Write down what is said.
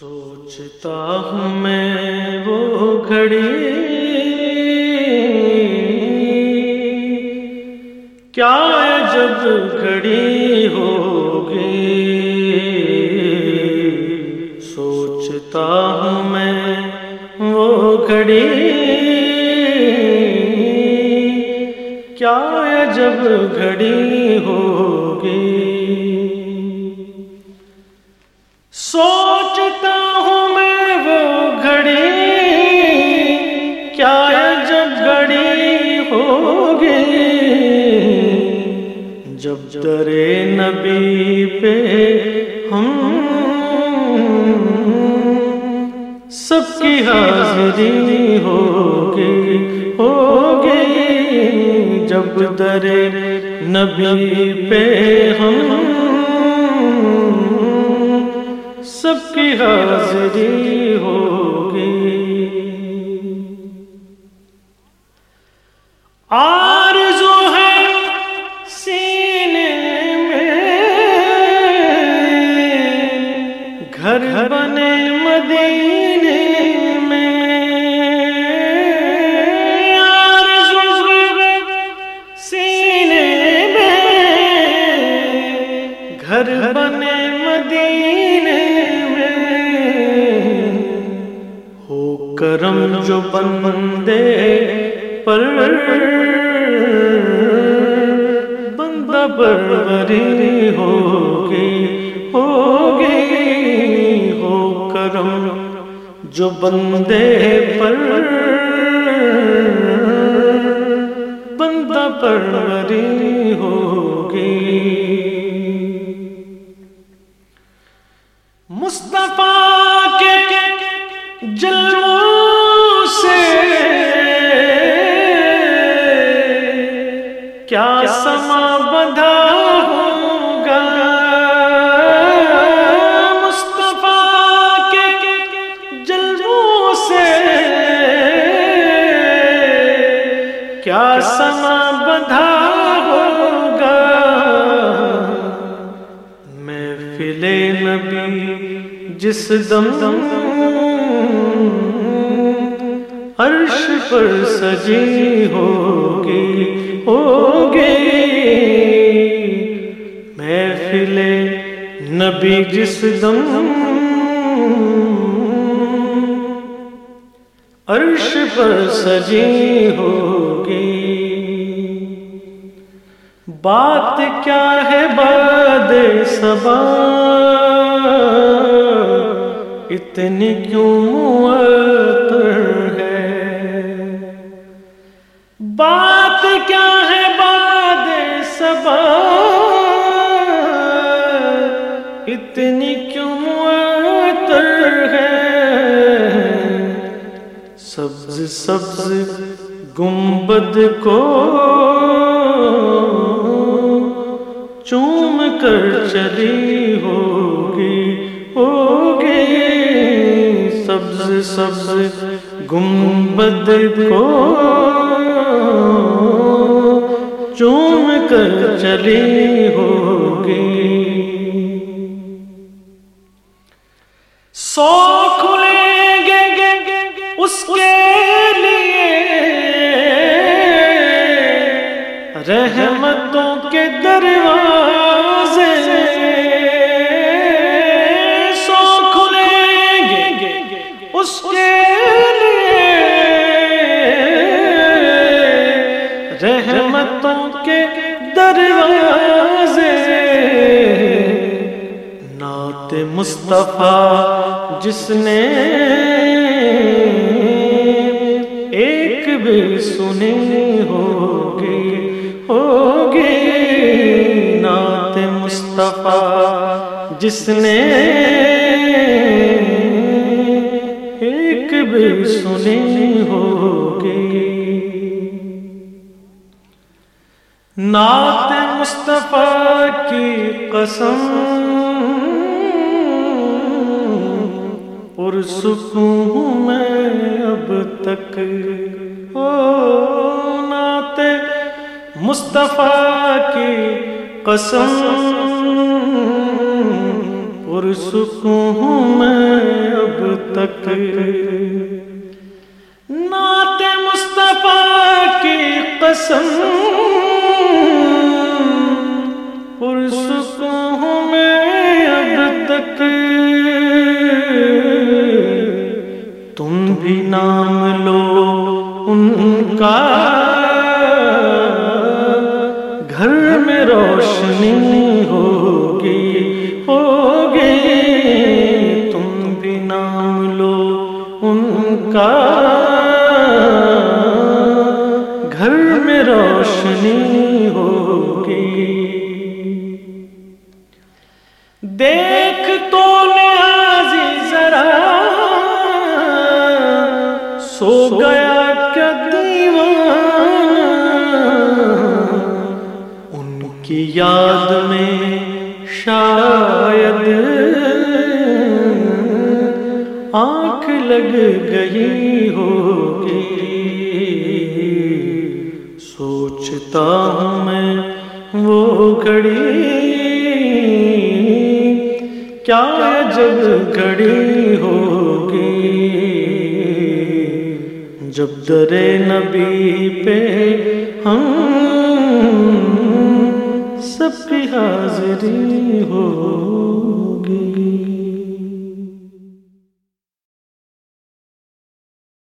سوچتا ہوں میں وہ گھڑی۔ کیا جب گھڑی ہوگی؟ سوچتا ہوں میں وہ گھڑی۔ کیا جب گھڑی ہوگی جب درے نبی پہ ہم سب کی حاضری ہوگی ہوگی۔ جب درے نبی پہ ہم سب کی حاضری ہوگی۔ گھر بنے مدینے میں۔ سینے میں۔ گھر بنے مدینے میں۔ ہو کرم جو بندے پر۔ بندہ پروری ہوگی ہوگی ہو کرم جو بندے پر بندہ پروری ہوگی۔ مصطفیٰ کے جلووں سے کیا سما بدھا میں فلے نبی، جس دم دم عرش پر سجی ہوگی ہوگی۔ محفل نبی جس دم عرش پر سجی ہوگی۔ بات کیا ہے باد سبا اتنی کیوں معطر ہے؟ بات کیا ہے باد سبا اتنی کیوں معطر ہے؟ سبز سبز گنبد کو چوم کر چلی ہوگی ہوگی سبز سبز گنبد کو۔ چوم کر چلی ہوگی۔ سو رحمتوں کے دروازے سو کھلیں گے اس کے لیے رحمتوں کے دروازے نعت مصطفیٰ جس نے ایک بھی سنی ہوگی ہوگی نعت مصطفیٰ، جس نے ایک بھی سنی ہوگی۔ نعت مصطفیٰ کی قسم پرسکوں میں اب تک۔ ہو نعت مصطفیٰ کی قسم پرسکوں میں اب نعت مصطفیٰ کی قسم۔ پرسکوں ہوں میں اب تک۔ تم بھی نام لو ان کا۔ گھر میں روشنی ہوگی۔ ان کا گھر میں روشنی ہوگی۔ دیکھ تو نیازی ذرا، سو گیا کیا دیوان؟ ان کی یاد میں شاید آنکھ لگ گئی ہوگی۔ سوچتا ہوں میں وہ گھڑی۔ کیا جب گھڑی ہوگی؟ جب در نبی پہ ہم سب کی حاضری ہوگی۔